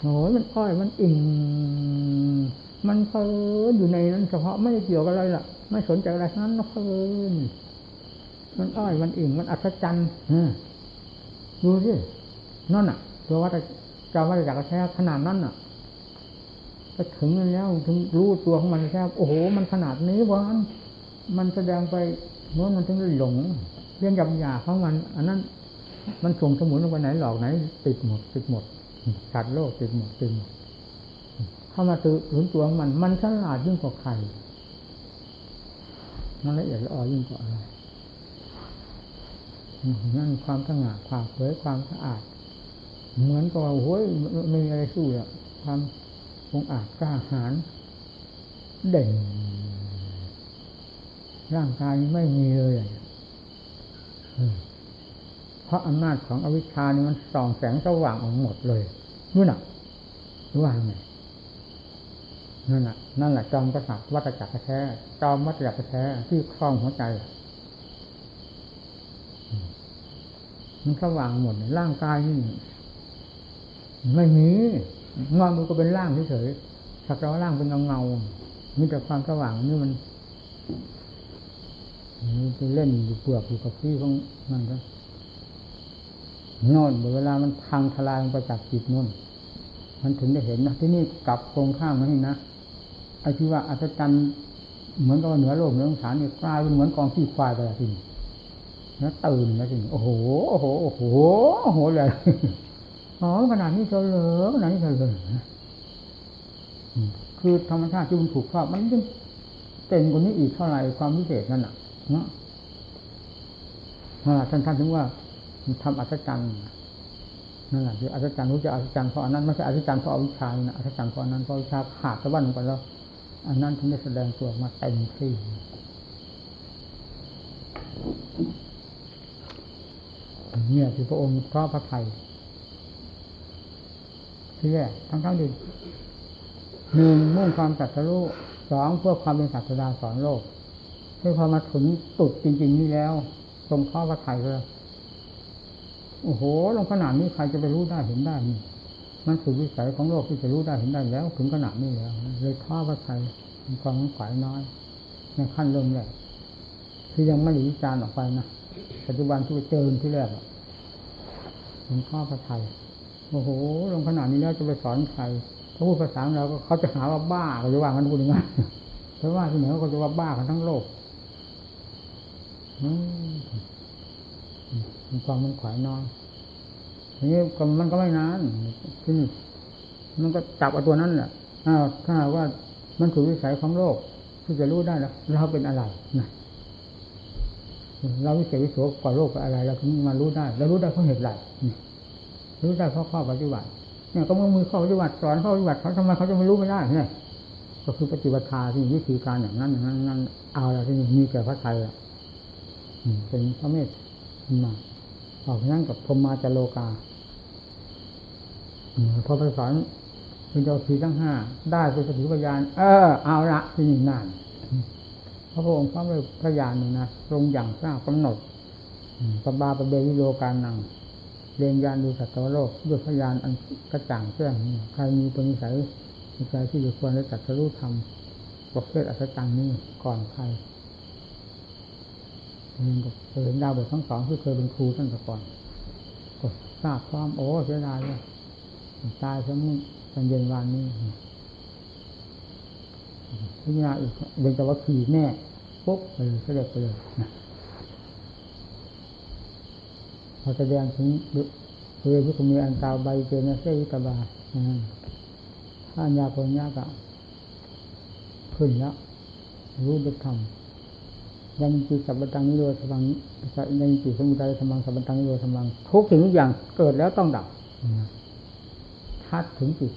โอ้ยมันอ้อยมันอิ่งมันเพลินอยู่ในนั้นเฉพาะไม่ได้เกี่ยวกับอะไรล่ะ ไม่สนใจอะไรทั้งนั้นเพลินมันอ้อยมันอิ่งมันอัศจรรย์ดูสินั่นอะ ตัววัดเจ้าวัดจากกระแทกขนาดนั้นอะไปถึงแล้วถึงรู้ตัวของมันแค่โอ้โห มันขนาดนี้วะมันแสดงไปโน้นมันถึงได้หลงเรื่องยำยาของมัน อันนั้น มันส่งสมุนลงไปไหนหลอกไหน ติดหมดติดหมด สัตว์โลกติดหมดติดหมดเข้ามาตื่นตัวงมัน มันฉลาดยิ่งกว่าใครมันละเอียดละออยิ่งกว่าอะไรนั่นความสง่าความเผยความสะอาด เหมือนกับว่าโอ้ยไม่มีอะไรสู้อะความองอาจกล้าหาญเด่น ร่างกายไม่มีเลย เพราะอำนาจของอวิชชานี่มันส่องแสงสว่างออกหมดเลยนู่นน่ะว่าไงนั่นแหละนั่นแหละจอมกษัตริย์วัตจักรแท้จอมวัตจักรแท้ที่คล้องหัวใจมันสว่างหมดร่างกายนี่ไม่มีงอมือก็เป็นร่างเฉยๆสักแต่ว่าร่างเป็นเงาเงามีแต่ความสว่างนี่มันไปเล่นอยู่เปลือกอยู่กับที่ของมันก็ นอนเวลามันพังทลายลงไปจากจิตนู่น มันถึงได้เห็นนะที่นี่กลับตรงข้ามนี่นะไอ้ที่ว่าอัศจรรย์เหมือนกับเหนือโลกเหนือสงสารเนี่ยกลายเป็นเหมือนกองขี้ควายไปทีนี้แล้วตื่นนะทีนี้โอ้โหโอ้โหโอ้โหโอ้โหเลยอ๋อขนาดนี้เฉลยขนาดนี้เฉลยคือธรรมชาติที่มันถูกครอบมันยังเต็มกว่านี้อีกเท่าไหร่ความพิเศษนั่นน่ะเนาะท่านท่านถึงว่า ทำอัศจรรย์นั่นแหละคืออัศจรรย์รู้จะอัศจรรย์เพราะอันนั้นไม่ใช่อัศจรรย์เพราะอวิชชานะอัศจรรย์เพราะอันนั้นเพราะวิชาขาดตะวันไปแล้วอันนั้นถึงได้แสดงตัวมาเต็มที่เนี่ยคือพระองค์พระพระไทยที่แรกทั้งทั้งดีหนึ่งมุ่งความสัตรู้สองเพื่อความเป็นศาสดาสอนโลกเพื่อพอมาถึงตุดจริง ๆ นี่แล้วทรงข้อพระไทยเลย โอ้โหลงขนาดนี้ใครจะไปรู้ได้เห็นได้นี่มันสุดวิสัยของโลกที่จะรู้ได้เห็นได้แล้ว ถึงขนาดนี้แล้วเลยข้อพระไทยมีความขวายน้อย ในขั้นเริ่มแรกคือยังไม่หลีจานออกไปนะปัจจุบันที่เจอที่แรกถึงข้อพระไทยโอ้โหลงขนาดนี้แล้วจะไปสอนใครเขาพูดภาษาเราก็เขาจะหาว่าบ้าเขาจะว่ากันพูดยังไงเพราะว่าที่ไหนเขาจะว่าบ้ากันทั้งโลก มีความมันขวายน้อยทีนี้มันก็ไม่นานที่นี่มันก็จับเอาตัวนั้นแหละอ้าวถ้าว่ามันถูกวิสัยของโลกที่จะรู้ได้แล้วเราเป็นอะไรนะเราวิเศษวิโสกว่าโลกอะไรเราถึงมารู้ได้เรารู้ได้เพราะเหตุไรรู้ได้เพราะข้อปฏิบัติเนี่ยก็มือมือข้อปฏิบัติสอนข้อปฏิบัติเขาทำไมเขาจะไม่รู้ไม่ได้เนี่ยก็คือปฏิบัติทาที่วิธีการอย่างนั้นอย่างนั้นนั้นเอาแล้วที่นี่มีแก่พระไทยอะเป็นพระเมตมา ออกนั่งกับพมมาจโลกาพอไปสอนเป็นเจ้าสีทั้งห้าได้เป็นสติปัญญาเออเอาละที่นี่นานพระองค์พระพระญาณนี่นะทรงอย่างทราบกำหนดปบาปเบวิโลการนังเรียนยานดูสัตว์โลกด้วยพยานอันกระจ่างแจ้งใครมีปณิสัยมีใจที่อยู่ควรและจัดจะรู้ทำประเภทอัศจรรย์นี้ก่อนใคร เคยเห็นดาวบททั้งสองที่เคยเป็นครูท่านแต่ก่อนก็ทราบความโอ้เสียดายเลยตายซะมุ่งตอนเย็นวันนี้พิจารณาอีกเป็นแต่ว่าขี่แน่ปุ๊บไปเลยเสด็จไปเลยพอแสดงถึงเรือพุทธมีอันตาใบเจนเสวิตบาถ้าญาปัญญากะขึ้นแล้วรู้ได้ทำ ยังจีสัพตังนิโรธมังยังจีสมุทัยธรรมังสัพตังนิโรธรรมังทุกสิ่งทุกอย่างเกิดแล้วต้องดับชัดถึงจิต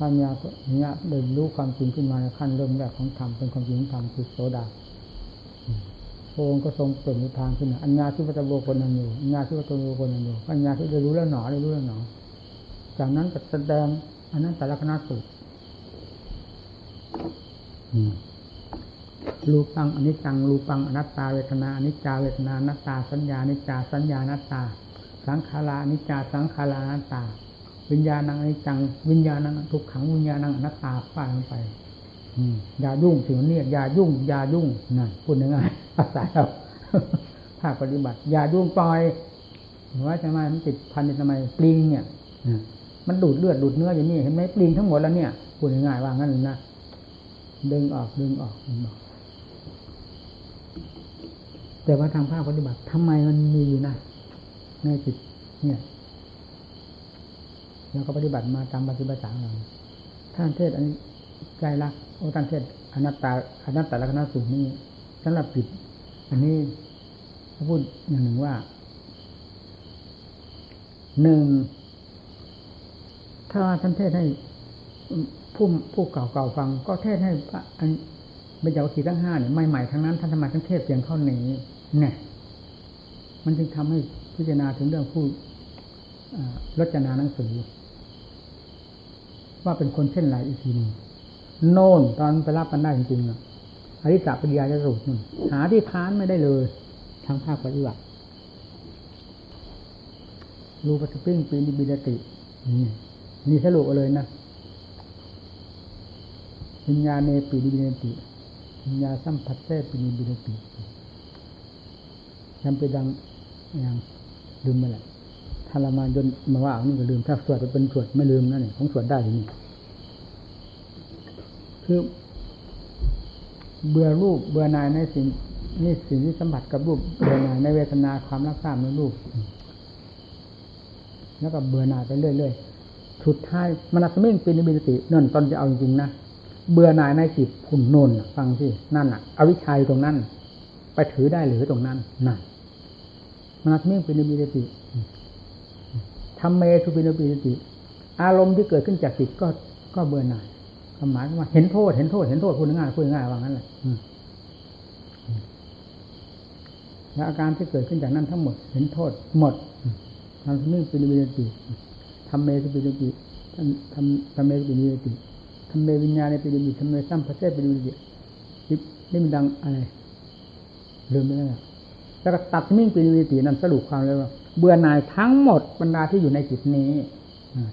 ปัญญาเนี่ยเดินรู้ความจริงขึ้นมาในขั้นเริ่มแรกของธรรมเป็นความจริงธรรมคือโสดาพระองค์ก็ทรงเปล่งทางขึ้นอัญญาที่พระตโบคนนันอยู่อัญญาที่พระตโบคนนันอยู่อัญญาที่ได้รู้แล้วหนอได้รู้แล้วหนอ จากนั้นก็แสดงอันนั้นแต่ละคณะสูตร รูปังอนิจจังรูปังอนัตตาเวทนาอนิจจาเวทนานัตตา สัญญาอนิจจาสัญญานัตตา สังขาราอนิจจาสังขารานัตตา วิญญาณังไอ้จัง วิญญาณังทุกขังวิญญาณังอนัตตาฟาดลงไปอย่ายุ่งสิ่งนี้อย่ายุ่งอย่ายุ่งนั่นพูดง่ายๆภาษาเราภาคปฏิบัติ อย่ายุ่งปล่อยว่าทำไมมันติดพันทำไมปลิงเนี่ยมันดูดเลือดดูดเนื้ออย่างนี้เห็นไหมปลิงทั้งหมดแล้วเนี่ยพูดง่ายๆว่างั้นนะดึงออกดึงออกดึงออก แต่ว่าทางภาคปฏิบัติทำไมมันมีอยู่นะในจิตเนี่ยแล้วก็ปฏิบัติมาตามปฏิบัติสาเราท่านเทศอันนี้ใจรักโอ้ท่านเทศอนัตตาอนัตตาลักษณะสูตรนี้สำหรับจิตอันนี้พูดอย่างหนึ่งว่าหนึ่งถ้าท่านเทศให้ผู้ผู้เก่าๆฟัง ก็เทศให้อันเป็นเจ้าขีทั้งห้าเนี่ยใหม่ๆทั้งนั้นท่านทำไมท่านเทศเพียงเท่านี้ เนี่ย มันจึงทำให้พิจารณาถึงเรื่องผู้รจนาหนังสือ ว่าเป็นคนเช่นไรอีกทีนึงโน่นตอนไปรับกันได้จริงๆอะอริสาปิยาจะสูตรหาที่ค้านไม่ได้เลยทางภาคปฏิบัติรูปสปริงปีนิบิดตินี่นี่สรุปเลยนะวิญญาเนปีนิบิดติวิญญาสัมผัสเซปีนิบิดติ จำไปดังอย่างลืมไปแหละถ้าเรามาจนมาว่านี่ก็ลืม ถ้าสวดเป็นสวดไม่ลืมนั่นเองของสวดได้อย่างนี้คือเบื่อรูปเบื่อนายในสิ่งนี่สิ่งที่สัมผัสกับรูปเบื่อหน่ายในเวทนาความรักษาในรูป แล้วก็เบื่อหน่ายไปเรื่อยๆสุดท้ายมนัสมิ่งป็นบินตินั่นตอนจะเอาจริงๆนะเบื่อหน่ายในจิตผุนนนฟังสินั่นอะ อวิชัยตรงนั้น ไปถือได้หรือตรงนั้นนั่น นัสมิ่งป็นบิติทำเมสุปินบิติ อารมณ์ที่เกิดขึ้นจากจิตก็ก็เบื่อหน่ายความหมายว่าเห็นโทษเห็นโทษเห็นโทษพูดง่ายพูดง่ายว่างั้นแหละและอาการที่เกิดขึ้นจากนั้นทั้งหมด เห็นโทษหมดทำนิ่งป็นวิติทำเมสเป็นวิติทำทำเมสเป็นวิติทำเมวิญญาณเป็นวิติทำเมสัมพเสเป็นวิตินี่มันดังอะไรลืมไปแล้ว แล้วก็ตัดมิ่งป็นวิตินั้นสรุปความเลยว่าเบื่อหน่ายทั้งหมดบรรดาที่อยู่ในจิตนี้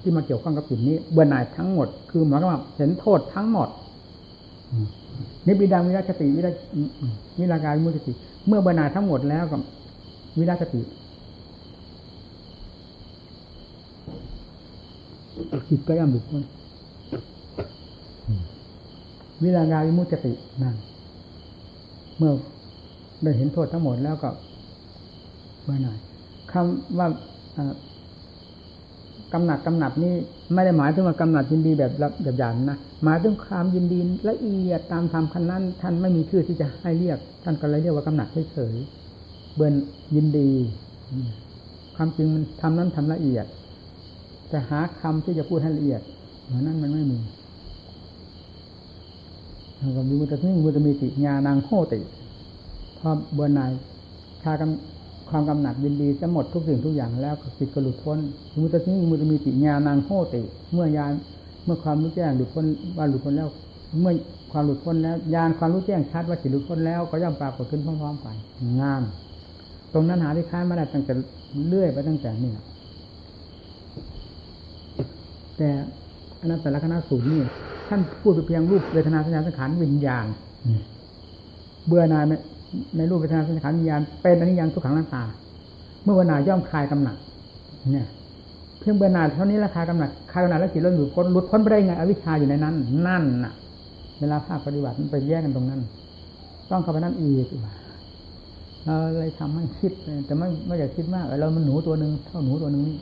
ที่มาเกี่ยวข้องกับจิตนี้ เบื่อหน่ายทั้งหมด คือหมายความว่าเห็นโทษทั้งหมดนี่บิดาวิราชติวิราวิราการมุสติ เมื่อเบื่อหน่ายทั้งหมดแล้วกับวิราชติจิตก็ย่อมหลุดพ้นวิรากาวิมุตตินั่นเมื่อ ได้เห็นโทษทั้งหมดแล้วก็เบื่อหน่ายคำว่ากำหนัดกำหนัดนี่ไม่ได้หมายถึงว่ากำหนัดยินดีแบบแบบหยาบนะหมายถึงความยินดีละเอียดตามธรรมคันนั้น ท่านไม่มีชื่อที่จะให้เรียก ท่านก็เลยเรียกว่ากำหนัดเฉยเบินยินดี ความจริงมันทำนั้นทำละเอียด แต่หาคำที่จะพูดให้ละเอียดเหมือนนั้นมันไม่มีแล้วก็มีมุตติมุตมีติญาณังโหติ พอเบื่อหน่ายชากความกำหนัดยินดีจะหมดทุกสิ่งทุกอย่างแล้วจิตก็หลุดพ้นมุตติมุตมีติญาณังโหติ เมื่อยานเมื่อความรู้แจ้งหลุดพ้นว่าหลุดพ้นแล้ว เมื่อความหลุดพ้นแล้วยานความรู้แจ้งชัดว่าจิตหลุดพ้นแล้วก็ย่อมปรากฏขึ้นพร้อมๆกันงาม ตรงนั้นหาที่ค้ายมาได้ตั้งแต่เลื่อยไปตั้งแต่นี่แต่อนัตตลกนาสูตรนี่ท่านพูดเพียงรูปเวทนาสัญญาสังขารวิญญาณเบื่อนาย ในรูปเวทนาสังขารวิญญาณเป็นอนิจจังทุกขังนัตตา เมื่อเบื่อหน่ายย่อมคลายกำหนัดเนี่ยเพียงเบื่อหน่ายเท่านี้ราคลายกำหนัดคลายกำหนัดแล้วจิตเราหลุดพ้นหลุดพ้นไปได้ไงอวิชชาอยู่ในนั้น นั่นน่ะ เวลาภาคปฏิบัติมันไปแยกกันตรงนั้น ต้องเข้าไปนั่นอีกเราเลยทำให้คิด แต่ไม่ไม่อยากคิดมากเรามันหนูตัวหนึ่งเท่าหนูตัวหนึ่งนี่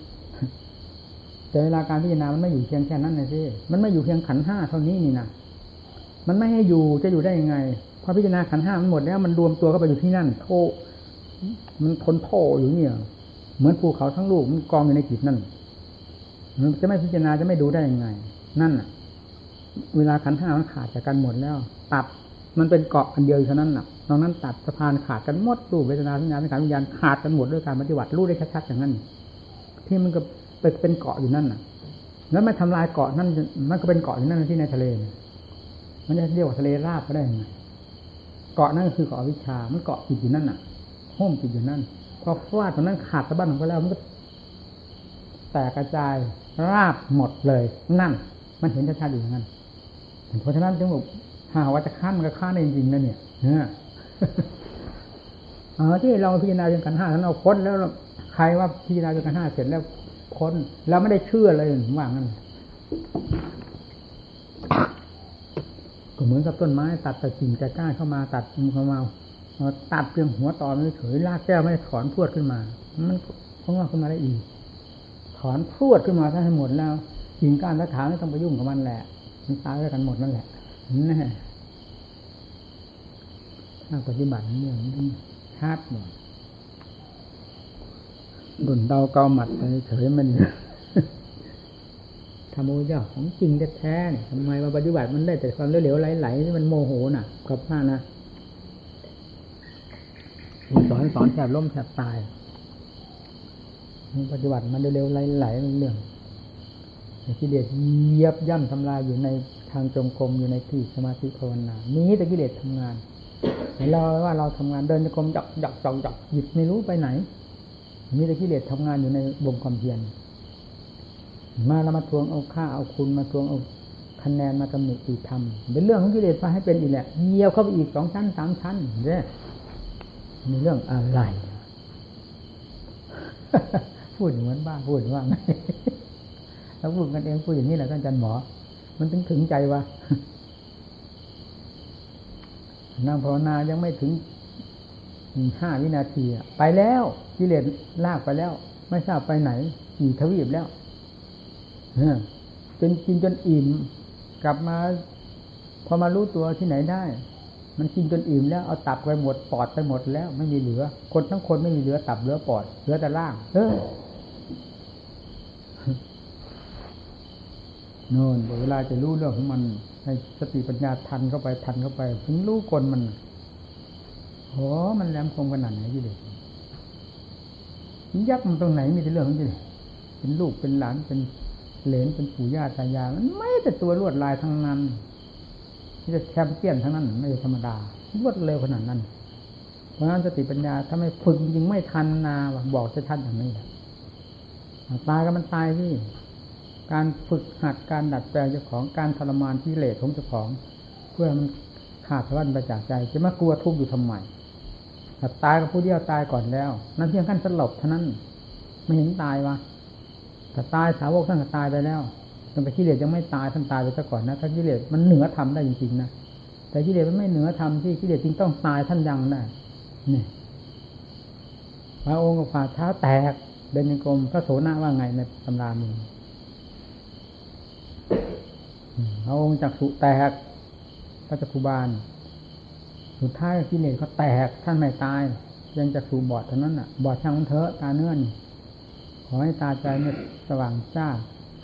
แต่เวลาการพิจารณามันไม่อยู่เพียงแค่นั้นเลยสิมันไม่อยู่เพียงขันห้าเท่านี้นี่นะมันไม่ให้อยู่จะอยู่ได้ยังไง พอพิจารณาขันห้ามันหมดแล้วมันรวมตัวเข้าไปอยู่ที่นั่นโทมันทนโทอยู่เนี่ย เหมือนภูเขาทั้งลูกมันกองอยู่ในจิตนั่นมันจะไม่พิจารณาจะไม่ดูได้ยังไง นั่นอะ เวลาขันห้ามันขาดจากกันหมดแล้ว ตัดมันเป็นเกาะอันเดียวเท่านั้นน่ะตรงนั้นตัดสะพานขาดกันหมดรูปเวทนาสัญญาสังขารวิญญาณขาดกันหมดด้วยการปฏิบัติรู้ได้ชัดๆอย่างนั้น ที่มันก็เป็นเกาะอยู่นั่นน่ะ แล้วไม่ทำลายเกาะนั่นมันก็เป็นเกาะอยู่นั่นที่ในทะเล มันจะเรียกว่าทะเลราบก็ได้ยังไง เกาะนั่นคือเกาะวิชา มันเกาะจิตอยู่นั่นน่ะห้มจิตอยู่นั่น พอฟาดตรงนั้นขาดสะบั้นลงไปแล้วมันก็แตกกระจายราบหมดเลย นั่น มันเห็นชัดๆอยู่อย่างนั้นเพราะฉะนั้นถึงบอกหาว่าจะค้ามันก็ค้านจริงๆนะเนี่ยเนี่ยเออที่เราพิจารณาจนกันห้านั้นเอาพ้นแล้วใครว่าพิจารณาจนกันห้าเสร็จแล้วพ้นเราไม่ได้เชื่อเลยว่างั้น ก็เหมือนกับต้นไม้ ตัดแต่กิ่งแต่ก้านเข้ามาตัดเข้ามาตัดเพียงหัวตอนเฉยลากแก้วไม่ถอนพวดขึ้นมา มันเพราะว่าขึ้นมาได้อีก ถอนพวดขึ้นมาถ้าให้หมดแล้วกิ่งก้านและถาไม่ต้องไปยุ่งกับมันแหละมันตายด้วยกันหมดนั่นแหละนี่ถ้าปฏิบัติเนี่ยมันชัดหมดดุนเดาเกาหมัดเฉยมัน ทำโมยาของจริงแท้ๆเนี่ยทำไมมาปฏิบัติมันได้แต่ความเหลวๆไหลๆที่มันโมโหน่ะกับหน้านะสอนสอนแทบล้มแทบตายปฏิบัติมันเร็วๆไหลๆมันเรื่องกิเลสเยียบย่ำทำลายอยู่ในทางจงกรมอยู่ในที่สมาธิภาวนานี้แต่กิเลสทำงานเราว่าเราทำงานเดินจงกรมจักจักจักจักหยิบไม่รู้ไปไหน มีแต่กิเลสทำงานอยู่ในวงความเพียร มาเรามาทวงเอาค่าเอาคุณมาทวงเอาคะแนนมาตำหนิตีทำเป็นเรื่องของกิเลสมาให้เป็นอีกแหละเยียวเข้าไปอีกสองชั้นสามชั้นเนี่ยมีเรื่องอะไร พูดเหมือนบ้าพูดว่าไงแล้วพูดกันเองพูดอย่างนี้แหละท่านอาจารย์หมอ มันถึงถึงใจวะนางภาวนายังไม่ถึงห้าวินาทีไปแล้วกิเลสลากไปแล้ว ไม่ทราบไปไหนกี่ทวีปแล้ว จนกินจนอิ่ม กลับมา พอมารู้ตัวที่ไหนได้ มันกินจนอิ่มแล้วเอาตับไปหมดปอดไปหมดแล้ว ไม่มีเหลือ คนทั้งคนไม่มีเหลือตับเหลือปอดเหลือแต่ล่าง เออโน่นเวลาจะรู้เรื่องของมันให้สติปัญญาทันเข้าไปทันเข้าไป ถึงรู้กลมันโหมันแหลมคมขนาดไหนยี่เด็กยักมันตรงไหนมีแต่เรื่องของยี่เด็กเป็นลูกเป็นหลานเป็น เหลนเป็นปู่ย่าตายายมันไม่แต่ตัวลวดลายทั้งนั้นที่จะแชมเปี้ยนทั้งนั้น ไม่ธรรมดารวดเร็วขนาดนั้น เพราะนั้นสติปัญญาถ้าไม่ฝึกจริงไม่ทันนาบอกจะทันอย่างนี้แตายก็มันตายที่การฝึกหัดการดัดแปลงเจ้าของการทรมานที่เลสของเจ้าของ เพื่อมันขาดสะบั้นไปจากใจ จะมากลัวทุกข์อยู่ทำไมตายกับผู้เดียวตายก่อนแล้ว นั่นเพียงขั้นสลบเท่านั้น ไม่เห็นตายวะ แต่ตายสาวกท่านก็ตายไปแล้วตั้งแต่กิเลสยังไม่ตายท่านตายไปซะก่อนนะถ้ากิเลสมันเหนือธรรมได้จริงๆนะแต่กิเลสมันไม่เหนือธรรมที่กิเลสจริงต้องตายท่านยังได้นี่พระองค์ก็ฝ่าเท้าแตกเดินกรมพระโสนาว่าไงในตำรามีพระองค์จักสุแตกพระจักรุบาล สุดท้ายกิเลสเขาแตกท่านไม่ตาย ยังจักสุบอดเท่านั้นอะ บอดช่างมันเถอะตาเนื้อนี่ อให้ตาใจเนี่ยสว่างจ้า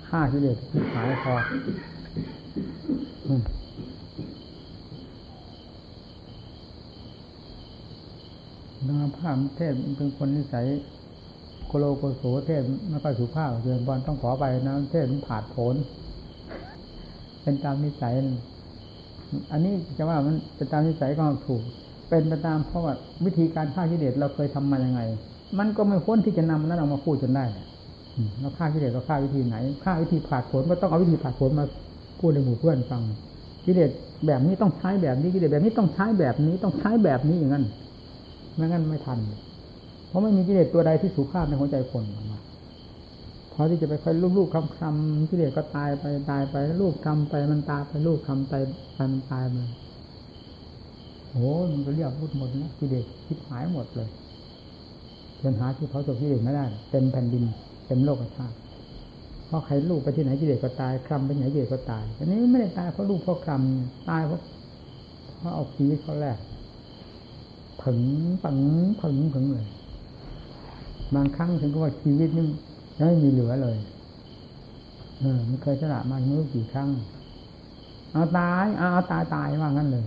ฆ่ากิเลสที่หายพอนาภาพเทศเป็นคนนิสัยโกโลโกโสเทศไม่ค่อยสุภาพเกินบอลต้องขอไปนะเทศมันผาดโผนเป็นตามนิสัย อันนี้จะว่ามันเป็นตามนิสัยก็ถูก เป็นไปตามเพราะว่าวิธีการฆ่ากิเลสเราเคยทำมายังไง มันก็ไม่พ้นที่จะนำนั้นเอามาพูดจนได้เราฆ่ากิเลสเราฆ่าวิธีไหนฆ่าวิธีผาดผลก็ต้องเอาวิธีผาดผลมาพูดในหมู่เพื่อนฟังกิเลสแบบนี้ต้องใช้แบบนี้กิเลสแบบนี้ต้องใช้แบบนี้ต้องใช้แบบนี้อย่างนั้นไม่งั้นไม่ทัน เพราะไม่มีกิเลสตัวใดที่สุภาพในหัวใจคนมาพอที่จะไปค่อยลูกๆคำคำกิเลสก็ตายไปตายไปลูกทำไปมันตายไปลูกทำไปมันตายไปโอ้มันก็เรียบรุดหมดนะกิเลสคิดหายหมดเลย จนหาที่เขาจบกิเลสไม่ได้เต็มแผ่นดินเต็มโลกธาตุเพราะใครลูกไปที่ไหนกิเลสก็ตายคลำไปไหนกิเลสก็ตายอันนี้ไม่ได้ตายเพราะลูกเพราะคลำตายเพราะเพราะเอาชีวิตเขาแรกผึ่งปังผึ่งผึ่งเลย บางครั้งถึงก็ว่าชีวิตนี่ไม่มีเหลือเลยเออมันเคยสละมาไม่รู้กี่ครั้งเอาตายเอาตายตายว่างั้นเลย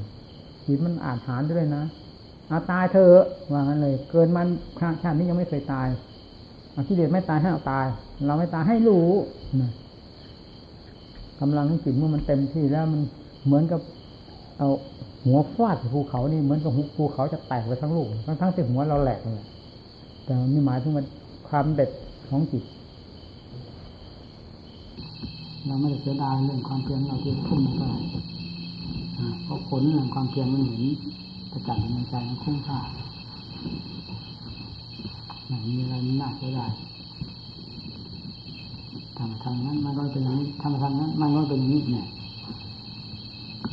ชีวิตมันอาจหารด้วยนะ เอาตายเธอว่างั้นเลย เกินมันชาตินี้ยังไม่เคยตายกิเลสไม่ตายให้เอาตาย เราไม่ตายให้รู้กำลังจิตเมื่อมันเต็มที่แล้วมันเหมือนกับ เอาหัวฟาดภูเขานี่เหมือนกับภูเขาจะแตกไปทั้งลูกทั้งทั้งที่หัวเราแหลกเลยแต่มันหมายถึงมันความเด็ดของจิตเราไม่ได้เสียดายเรื่องความเพียรเราที่ทุ่มลงไปเพราะผลแห่งความเพียรมันเห็น ประจักษ์ในใจมันคุ้มค่าไม่มีอะไรน่าเสียดายทำทางนั้นมันก็เป็นอย่างนี้ทำทางนั้นมันก็เป็นอย่างนี้เนี่ย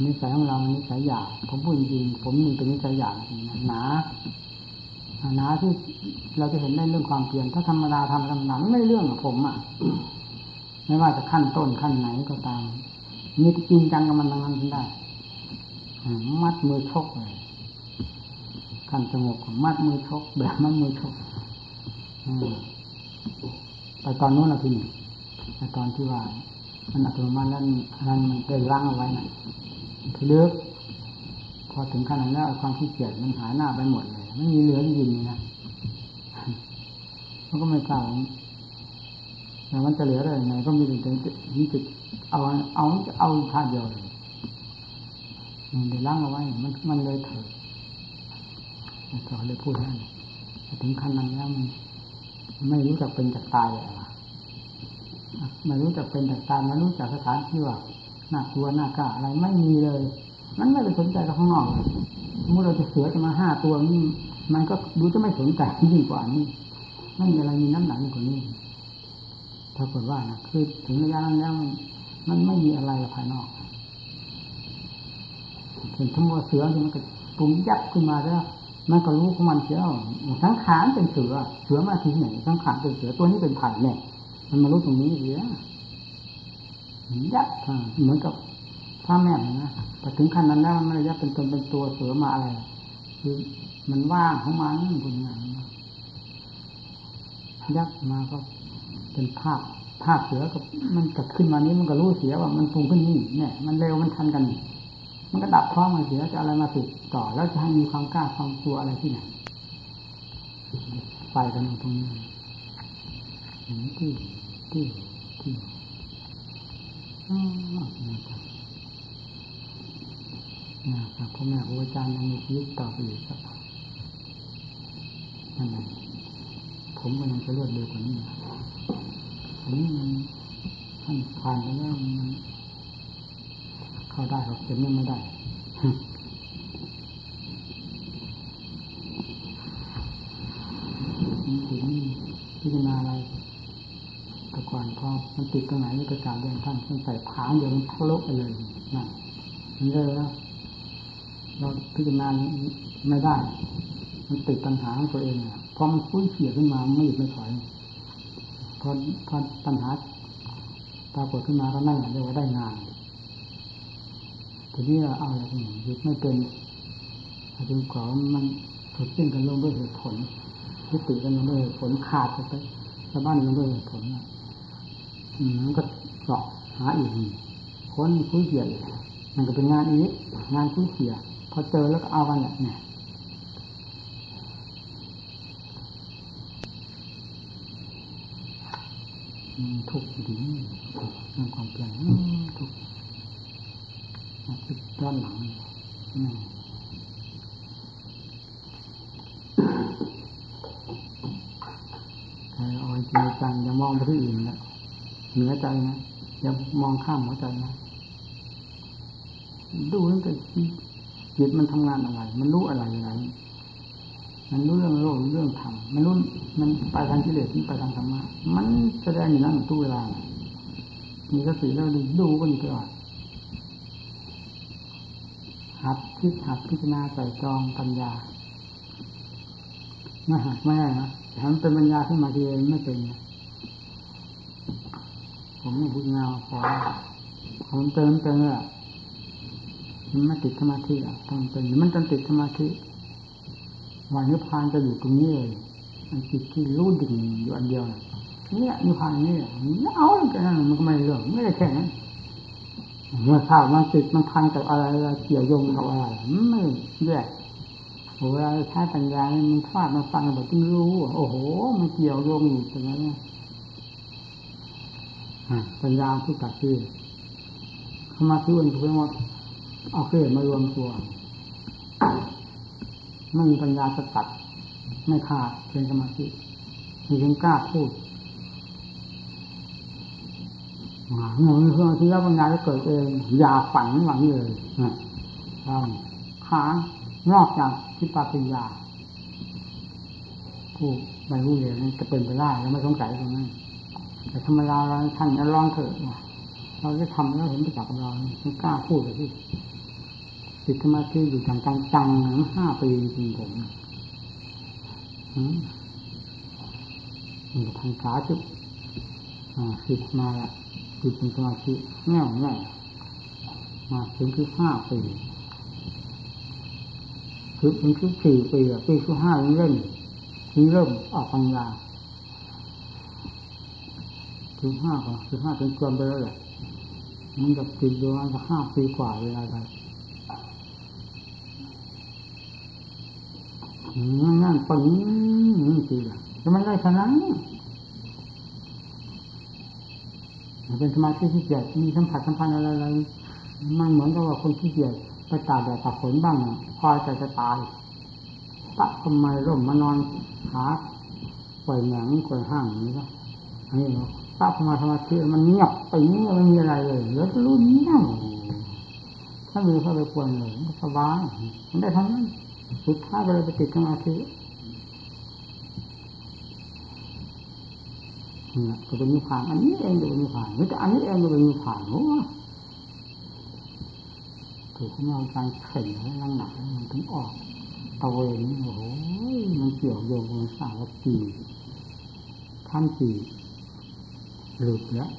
นิสัยของเรานิสัยหยาบผมพูดจริงผมมีเป็นนิสัยหยาบหนาหนาที่เราจะเห็นได้เรื่องความเพียรถ้าธรรมดาทำธรรมดาไม่เรื่องของผมอะไม่ว่าจะขั้นต้นขั้นไหนก็ตามมีจริงจังกับมันทางนั้นได้มัดมือชกเลย ขั้นสงบมัดมือชกแบบมัดมือชกไปตอนนู้นนะพี่นี่ไปตอนที่ว่า มันอัตโนมัติแล้วนั้นมันได้ล้างเอาไว้นะคือเลือกพอถึงขนาดนั้นแล้วความขี้เกียจมันหายหน้าไปหมดเลยไม่มีเหลือจริงนะมันก็ไม่กล้าแต่มันจะเหลืออะไรไงก็มีแต่นี่จะเอาเอาจะเอาท่าเดียวเลยมันได้ล้างเอาไว้มันมันเลยเถิด ต่อเลยพูดให้ถึงขั้นนั้นแล้วมันไม่รู้จักเป็นจักตายอะไรไม่รู้จักเป็นจักตายไม่รู้จักสถานที่ว่าน่ากลัวน่ากล้าอะไรไม่มีเลย มันไม่ไปสนใจกับข้างนอกเลยเมื่อเราจะเสือจะมาห้าตัวนี่มันก็ดูจะไม่สนใจยิ่งกว่านี้ไม่มีอะไรมีน้ำหนักกว่านี้ถ้าเกฏว่านะคือถึงระยะนั้นแล้วมันไม่มีอะไรภายนอกเห็นทั้งหมดเสือที่มันก็ปรุงยับขึ้นมาแล้ว มันก็รู้ของมันเสียสังขารเป็นเสือ เสือมาที่ไหนสังขารเป็นเสือตัวนี้เป็นไผ่เนี่ยมันมารู้ตรงนี้เสียยับเหมือนกับพ่อแม่นะแต่ถึงขั้นนั้นแล้วมันยับเป็นตนเป็นตัวเสือมาอะไร คือมันว่างของมันคุณงานยักมาก็เป็นภาพภาพเสือกับมันกัดขึ้นมานี้มันก็รู้เสียว่ามันปรุงขึ้นนี่เนี่ยมันเร็วมันทันกัน มันก็ดับพร้อมกันเสียจะอะไรมาติดต่อ แล้วจะให้มีความกล้าความกลัวอะไรที่ไหนไปกันตรงนี้ที่ที่ที่นะครับพ่อแม่ครูอาจารย์ยังมีชีวิตต่อไปอีกครับนั่นเองผมก็ยังจะเลือดเร็วกว่านี้อันนี้มันท่านผ่านไปแล้วมัน เข้าได้หรอกเข็มยังไม่ได้ถึงพิจารณาอะไรแต่ก่อนพอมันติดตรงไหนนี่ประกาศเรียนท่านท่านใส่ผางเดียวมันทะลุไปเลยนั่นมันเลยแล้วเราพิจารณาไม่ได้ มันติดปัญหาของตัวเองพอมันคุ้นเขี่ยขึ้นมาไม่หยุดไม่ถอยพอพอปัญหาปรากฏขึ้นมาก็นั่งเรียกว่าได้งาน ทีนี้เราเอาอะไรกันหยุดไม่เป็นอาจึงขอมันถูกสิ้นกันลงด้วยเหตุผลยุติกันลงด้วยเหตุผลขาดไปชาวบ้านลงด้วยเหตุผลนะมันก็เสาะหาอีกคนคุ้ยเขี่ยมันก็เป็นงานอีกงานคุ้ยเขี่ยพอเจอแล้วก็เอากันแหละเนี่ยทุกข์ดีเรื่องความเปลี่ยนทุกข์ ย้อนหลังนี่ใครเอาจริงจังอย่ามองไปที่อื่นนะเหนือใจนะอย่ามองข้ามหัวใจนะดูตั้งแต่จิตมันทำงานอะไร มันรู้อะไรอะไรมันรู้เรื่องโลกเรื่องธรรมมันรู้มันไปทางกิเลสมันไปทางธรรมะมันแสดงอยู่นั่นทุกเวลามีสติแล้วดูดูก็อยู่ตลอด หัดคิดหัดพิจารณาใส่จองปัญญาไม่หักไม่ให้นะแต่มันเป็นปัญญาขึ้นมาทีเองไม่เป็นผมไม่พูดงาพอผมเติมเติมอะมันไม่ติดสมาธิอะต้องเป็นมันจนติดสมาธิวันนิพพานจะอยู่ตรงนี้เลยจิตที่รู้ดิ่งอยู่อันเดียวเนี่ยนิพพานนี่เอาแค่นั้นมันก็ไม่เรื่องไม่ได้แค่นั้น เมื่อทราบมันติดมันพันกับอะไรเกี่ยวโยงกับอะไรไม่แยกเวลาใช้ปัญญามันฟาดมันฟังแบบที่รู้โอ้โห มันเกี่ยวโยงอยู่ตรงนั้นปัญญาที่ตัดที่เข้ามาที่อื่นเพื่อว่าเอาเคลื่อนมารวมตัวไม่มีปัญญาสตัด ไม่ขาดเป็นสมาธิมีเพียงกล้าพูด เมื่มเรื่องที่รับปัญญาจะเกิดเอง อย่าฝันหวังเลยต้องค้างนอกจากทิฏฐปัญญาผู้บรรลุเรียนจะเป็นไปได้แล้วไม่สงสัยตรงนั้นแต่ธรรมดาเราท่านลองเถอะเราจะทำแล้วเห็นประจักษ์กับเราไม่กล้าพูดเลยที่ติดสมาธิอยู่จังจังๆห้าปีจริงผมทางขาจุดสิบมาละ จิตเป็นสมาธิแน่วแน่มาถึงคือห้าปีคือเป็นคือสี่ปีปีคือห้าเล่นถึงเริ่มออกปัญญาถึงห้าก็คือห้าเป็นเกินไปแล้วแหละมันจะติดอยู่ประมาณห้าปีกว่าเวลาไปนั่นนั่นปังนี่สิจะไม่ได้ขนาดนี้ เป็นสมาธิที่เกียจมีสัมผัสสัมพันธ์อะไรอะไรมันเหมือนกับว่าคนที่เกียจไปตากแดดตากฝนบ้างพอใจจะตายปะทำไมร่มมานอนหาปล่อยหนังปล่อยห้างอย่นี้ก็อันนี้เนาะปะมาสมาธิมันเงียบไปเงียบไม่มีอะไรเลยเหลือรู้เงียบถ้ามีเข้าไปควรเลยสบายมันได้ทั้งนั้นสุดท้ายก็เลยไปติดสมาธิ เนี่ยก็เป็นนิพพาน อันนี้เองก็เป็นนิพพานหรือแต่อันนี้เองก็เป็นนิพพานโอ้ถูกของเราการเข่งให้ร่างหนักมันถึงออกตะเวนโอ้โหมันเกี่ยวโยงกับสาวตีขั้นสี่หลุดแล้ว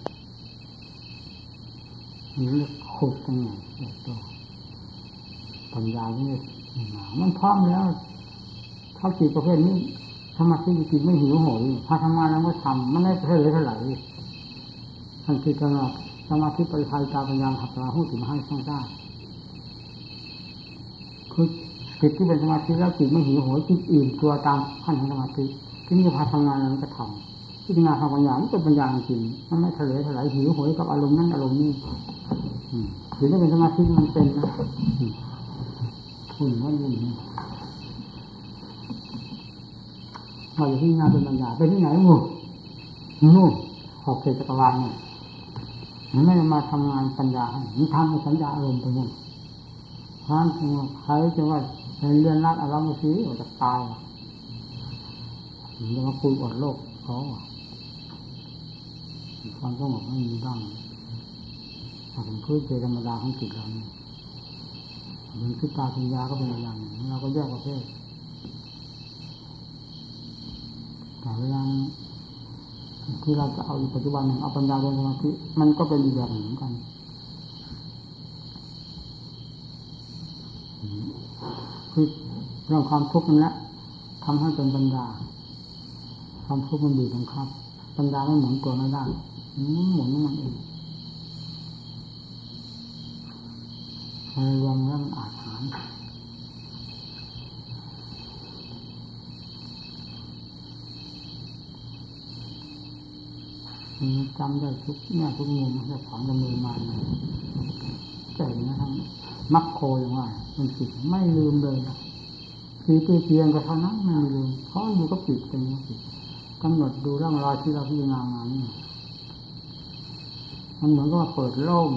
นี่เรียกขุดตั้งไงตัวปัญญาเนี่ยมันพร้อมแล้วเท่าสี่ประเภทนี้ สมาธิจิตไม่หิวโหยพาทำงานแล้วก็ทำมันไม่เท่าไรเท่าไหร่ทันทีตลอดสมาธิปริภายตาปัญญาหักลาหูถึงให้ช่องได้คือจิตที่เป็นสมาธิแล้วจิตไม่หิวโหยจิตอื่นตัวตามขั้นของสมาธิที่นี่พาทำงานแล้วก็ทำพิจารณาทางปัญญามันเป็นปัญญาจริงมันไม่เฉลยเท่าไหร่หิวโหยกับอารมณ์นั้นอารมณ์นี้หรือถ้าเป็นสมาธิมันเป็นนะคุณว่าอยู่นี่ เราอยู่ที่งานเป็นปัญญาไปที่ไหนมู่นู่นขอบเขตจักรวาลเนี่ยมันไม่มาทำงานปัญญามันทำสัญญาอารมณ์ไปหมดท่านใครจะว่าเรียนรัดอารมณ์สีออกจากตายจะมาคุยอดโลกเขาความสงบไม่มีบ้างถ้าเป็นพื้นเจธรรมดาของจิตเราเนี่ยมันคือตาปัญญาก็เป็นอย่างหนึ่งเราก็แยกประเภทแต่ เวลาที่เราจะเอาอยู่ปัจจุบันหนึ่งเอาปัญญาเรียนสมาธิมันก็เป็นอีกแบบหนึ่งกันคือเรื่องความทุกข์นั่นแหละทำให้เป็นปัญญาความทุกข์มันบีบบังคับปัญญาไม่หมุนตัวไม่ได้หมุนมันเองรวมแล้วมันอาจหาร จำได้ทุกเนี่ยทุกมุมที่ของดำเนินมาเจ๋งนะครับมักโคอย่างว่ามันจิตไม่ลืมเลยปีปีเพียงก็เท่านั้นไม่ลืมเพราะอยู่ก็ปิดเป็นจิตกำหนดดูร่างรอยที่เราพิจารณางานี่มันเหมือนกับเปิดโล่ง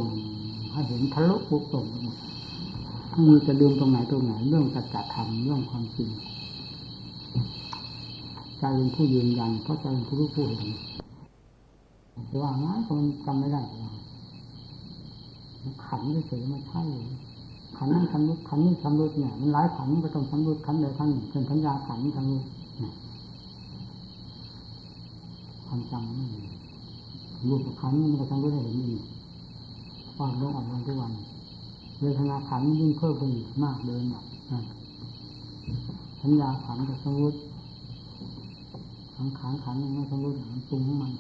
ให้เห็นทะลุปุบตรงหมดไม่มีจะลืมตรงไหนตรงไหน เรื่องจัจัดทำเรื่องความจริงใจเป็นผู้ยืนยันเพราะใจเป็นผู้รู้ผู้เห็น จะว่าง่ายก็มันจำไม่ได้ขันเฉยๆไม่ใช่ขันนั้นขันรุดขันนี้ขันรุดเนี่ยมันหลายขันก็ต้องขันรุดขันใดขันหนึ่งเป็นขันยาขันขันรุดความจำไม่มีรูปขันมันก็ทำด้วยเห็นอีกวาดลงออกลงทุกวันเวทนาขันยิ่งเพิ่มขึ้นมากเดินอะสัญญาขันกับสมุติขันขันขันไม่สมุติมันปรุงของมัน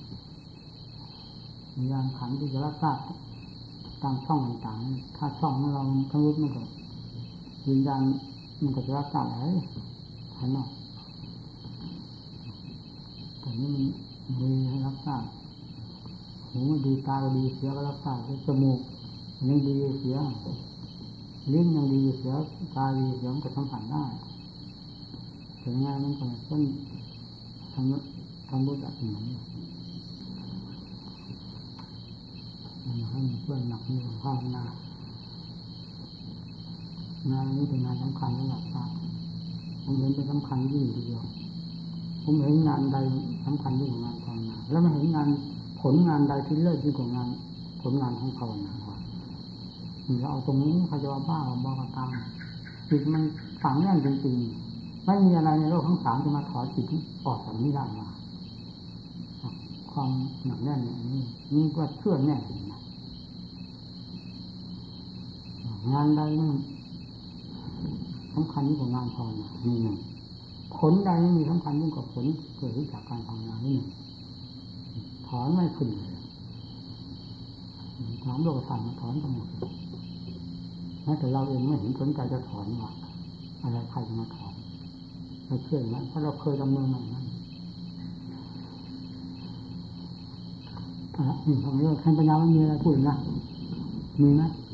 วิญญาณขันที่จะรับทราบตามช่องต่างๆ ถ้าช่องของเราสมุติมันก็วิญญาณมันก็จะรับทราบอะไรขันนอกแต่นี่มันมีให้รับทราบหูดีตาดีเสียก็รับทราบจมูกยังดีเสียลิ้นยังดีเสียตาดีเสียมันก็สัมผัสได้ถึงงานมันก็ต้นทำทำบุญแบบเหมือน มัน ให้มันเพื่อนหนักนี่ภาวนางานนี้เป็นงานสำคัญสำหรับพระผมเห็นเป็นสำคัญยิ่งทีเดียว ผมเห็นงานใดสำคัญยิ่งกว่างานภาวนา แล้วไม่เห็นงานผลงานใดที่เลิศยิ่งกว่างานผลงานของภาวนาว่าเราเอาตรงนี้พยาบ้าบอกตามจิตมันฝังแน่นจริงๆไม่มีอะไรในโลกทั้งสามจะมาถอดจิตออกจากนี้ได้มาความหนักแน่นอย่างนี้นี่ก็เชื่อแน่นะง งานใดนั่นสำคัญยิ่งกว่างานภาวนานี่หนึ่งผลใดไม่มีสำคัญยิ่งกว่าผลเกิดขึ้นจากการภาวนานี่หนึ่งถอนไม่ขึ้นเลยถามโลกธรรมถอนทั้งหมดแม้แต่เราเองไม่เห็นสนใจจะถอนว่าอะไรใครจะมาถอนเราเชื่อไหมเพราะเราเคยดำเนินมาอย่างนั้นอะนี่ทำเรื่องท่านปัญญาไม่มีอะไรพูดนะมีไหม